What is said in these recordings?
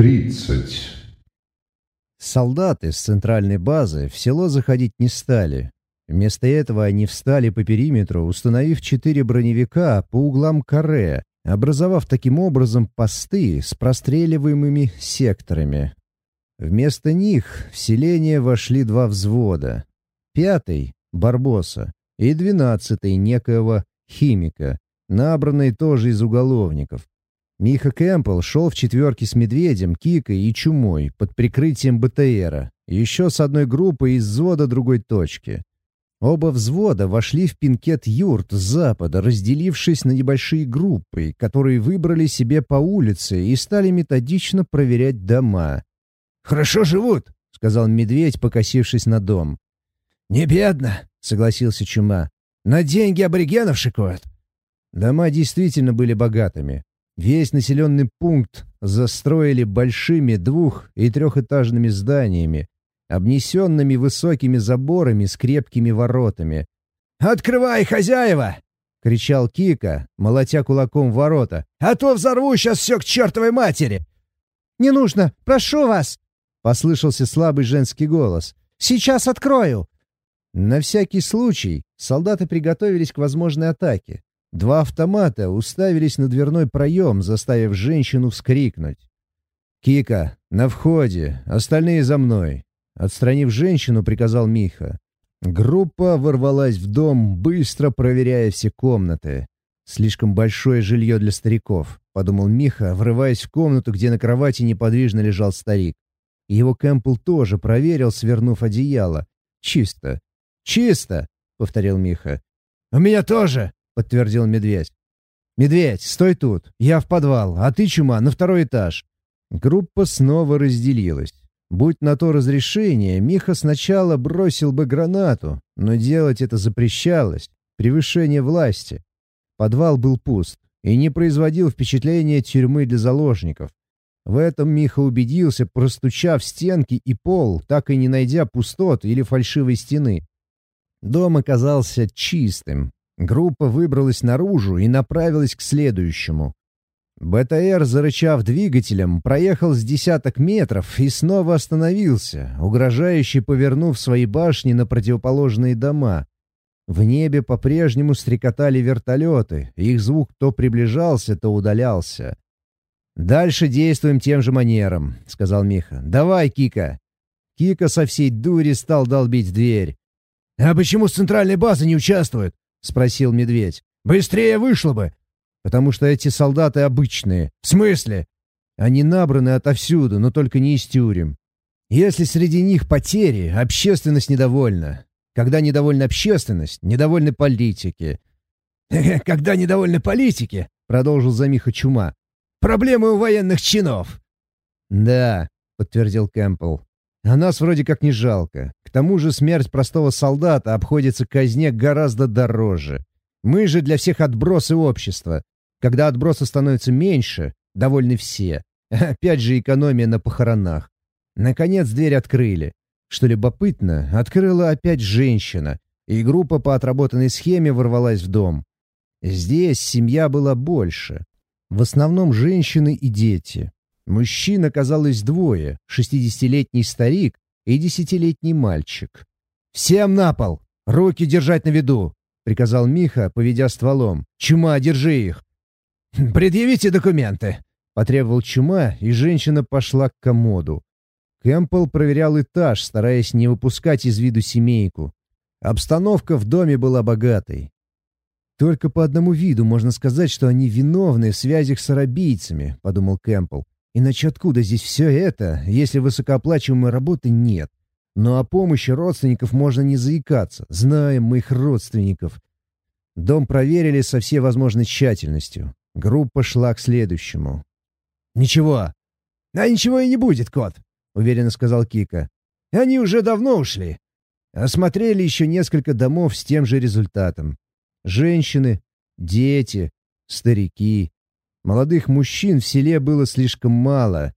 Тридцать. Солдаты с центральной базы в село заходить не стали. Вместо этого они встали по периметру, установив четыре броневика по углам каре, образовав таким образом посты с простреливаемыми секторами. Вместо них в селение вошли два взвода. Пятый — Барбоса и двенадцатый — некоего химика, набранный тоже из уголовников. Миха Кэмпбелл шел в четверке с Медведем, Кикой и Чумой под прикрытием БТРа, еще с одной группой из взвода другой точки. Оба взвода вошли в пинкет юрт с запада, разделившись на небольшие группы, которые выбрали себе по улице и стали методично проверять дома. «Хорошо живут», — сказал Медведь, покосившись на дом. «Не бедно», — согласился Чума. «На деньги аборигенов шикуют». Дома действительно были богатыми. Весь населенный пункт застроили большими двух- и трехэтажными зданиями, обнесенными высокими заборами с крепкими воротами. «Открывай, хозяева!» — кричал Кика, молотя кулаком в ворота. «А то взорву сейчас все к чертовой матери!» «Не нужно! Прошу вас!» — послышался слабый женский голос. «Сейчас открою!» На всякий случай солдаты приготовились к возможной атаке. Два автомата уставились на дверной проем, заставив женщину вскрикнуть. «Кика, на входе, остальные за мной!» Отстранив женщину, приказал Миха. Группа ворвалась в дом, быстро проверяя все комнаты. «Слишком большое жилье для стариков», — подумал Миха, врываясь в комнату, где на кровати неподвижно лежал старик. Его Кэмпл тоже проверил, свернув одеяло. «Чисто! Чисто!» — повторил Миха. «У меня тоже!» — подтвердил медведь. «Медведь, стой тут! Я в подвал, а ты, чума, на второй этаж!» Группа снова разделилась. Будь на то разрешение, Миха сначала бросил бы гранату, но делать это запрещалось. Превышение власти. Подвал был пуст и не производил впечатления тюрьмы для заложников. В этом Миха убедился, простучав стенки и пол, так и не найдя пустот или фальшивой стены. Дом оказался чистым, Группа выбралась наружу и направилась к следующему. БТР, зарычав двигателем, проехал с десяток метров и снова остановился, угрожающе повернув свои башни на противоположные дома. В небе по-прежнему стрекотали вертолеты, их звук то приближался, то удалялся. «Дальше действуем тем же манером», — сказал Миха. «Давай, Кика». Кика со всей дури стал долбить дверь. «А почему с центральной базы не участвуют?» — спросил медведь. «Быстрее вышло бы!» «Потому что эти солдаты обычные». «В смысле?» «Они набраны отовсюду, но только не из тюрем. Если среди них потери, общественность недовольна. Когда недовольна общественность, недовольны политики». «Когда недовольны политики», — продолжил Замиха Чума, — «проблемы у военных чинов». «Да», — подтвердил Кэмпбелл. А нас вроде как не жалко. К тому же смерть простого солдата обходится казне гораздо дороже. Мы же для всех отбросы общества. Когда отбросы становятся меньше, довольны все. Опять же экономия на похоронах. Наконец дверь открыли. Что любопытно, открыла опять женщина, и группа по отработанной схеме ворвалась в дом. Здесь семья была больше. В основном женщины и дети. Мужчин оказалось двое — шестидесятилетний старик и десятилетний мальчик. «Всем на пол! Руки держать на виду!» — приказал Миха, поведя стволом. «Чума, держи их!» «Предъявите документы!» — потребовал Чума, и женщина пошла к комоду. Кэмпбелл проверял этаж, стараясь не выпускать из виду семейку. Обстановка в доме была богатой. «Только по одному виду можно сказать, что они виновны в связях с арабийцами», — подумал Кэмпбелл. Иначе откуда здесь все это, если высокооплачиваемой работы нет? Но о помощи родственников можно не заикаться, знаем мы их родственников. Дом проверили со всей возможной тщательностью. Группа шла к следующему. «Ничего. А ничего и не будет, кот», — уверенно сказал Кика. «Они уже давно ушли». Осмотрели еще несколько домов с тем же результатом. Женщины, дети, старики. Молодых мужчин в селе было слишком мало.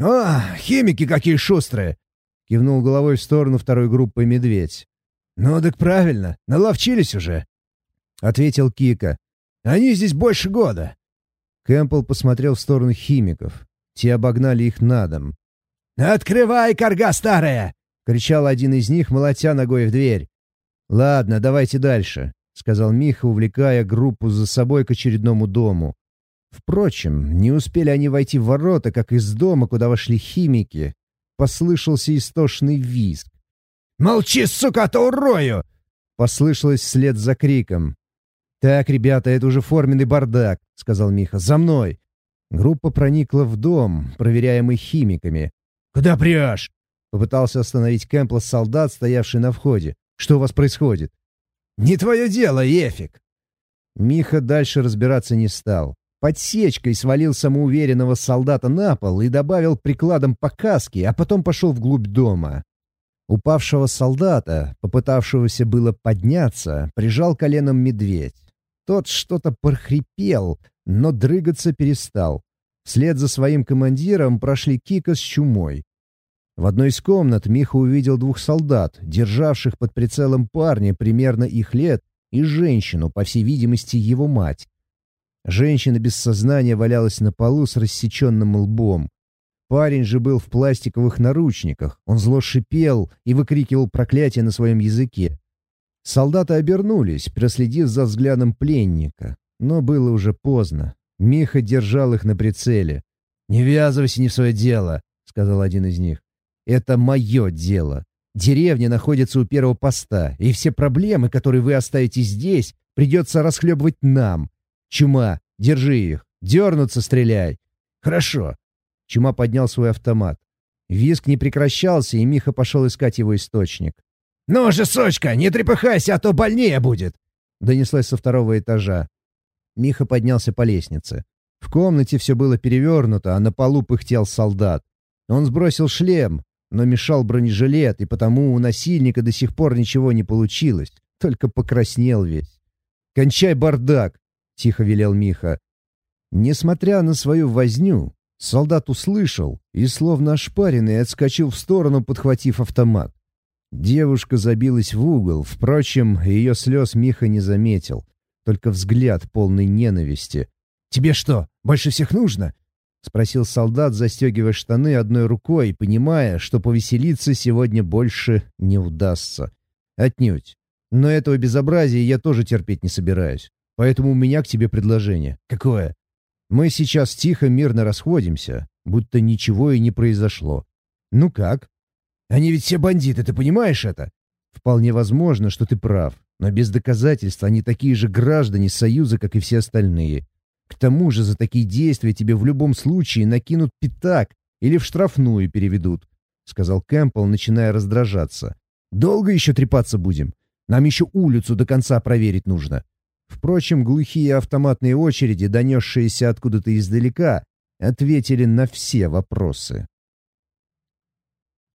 «А, химики какие шустрые!» — кивнул головой в сторону второй группы медведь. «Ну так правильно, наловчились уже», — ответил Кика. «Они здесь больше года». Кэмпбелл посмотрел в сторону химиков. Те обогнали их на дом. «Открывай, корга старая!» — кричал один из них, молотя ногой в дверь. «Ладно, давайте дальше», — сказал Миха, увлекая группу за собой к очередному дому. Впрочем, не успели они войти в ворота, как из дома, куда вошли химики, послышался истошный визг. «Молчи, сука, то урою!» Послышалось вслед за криком. «Так, ребята, это уже форменный бардак», — сказал Миха. «За мной!» Группа проникла в дом, проверяемый химиками. «Куда прешь?» — попытался остановить Кэмпла солдат, стоявший на входе. «Что у вас происходит?» «Не твое дело, Ефик!» Миха дальше разбираться не стал. Подсечкой свалил самоуверенного солдата на пол и добавил прикладом по каске, а потом пошел вглубь дома. Упавшего солдата, попытавшегося было подняться, прижал коленом медведь. Тот что-то прохрипел, но дрыгаться перестал. Вслед за своим командиром прошли Кика с Чумой. В одной из комнат Миха увидел двух солдат, державших под прицелом парня примерно их лет, и женщину, по всей видимости, его мать. Женщина без сознания валялась на полу с рассеченным лбом. Парень же был в пластиковых наручниках. Он зло шипел и выкрикивал проклятие на своем языке. Солдаты обернулись, проследив за взглядом пленника. Но было уже поздно. Миха держал их на прицеле. «Не ввязывайся не в свое дело», — сказал один из них. «Это мое дело. Деревня находится у первого поста, и все проблемы, которые вы оставите здесь, придется расхлебывать нам. Чума, держи их. Дернуться стреляй». «Хорошо». Чума поднял свой автомат. Виск не прекращался, и Миха пошел искать его источник. «Ну же, сучка, не трепыхайся, а то больнее будет!» Донеслось со второго этажа. Миха поднялся по лестнице. В комнате все было перевернуто, а на полу пыхтел солдат. Он сбросил шлем, но мешал бронежилет, и потому у насильника до сих пор ничего не получилось, только покраснел весь. «Кончай бардак!» — тихо велел Миха. Несмотря на свою возню, солдат услышал и, словно ошпаренный, отскочил в сторону, подхватив автомат. Девушка забилась в угол, впрочем, ее слез Миха не заметил только взгляд полный ненависти. «Тебе что, больше всех нужно?» — спросил солдат, застегивая штаны одной рукой, понимая, что повеселиться сегодня больше не удастся. «Отнюдь. Но этого безобразия я тоже терпеть не собираюсь. Поэтому у меня к тебе предложение. Какое? Мы сейчас тихо, мирно расходимся, будто ничего и не произошло. Ну как? Они ведь все бандиты, ты понимаешь это? Вполне возможно, что ты прав. Но без доказательств они такие же граждане Союза, как и все остальные. К тому же за такие действия тебе в любом случае накинут пятак или в штрафную переведут», — сказал Кэмпбелл, начиная раздражаться. «Долго еще трепаться будем? Нам еще улицу до конца проверить нужно». Впрочем, глухие автоматные очереди, донесшиеся откуда-то издалека, ответили на все вопросы.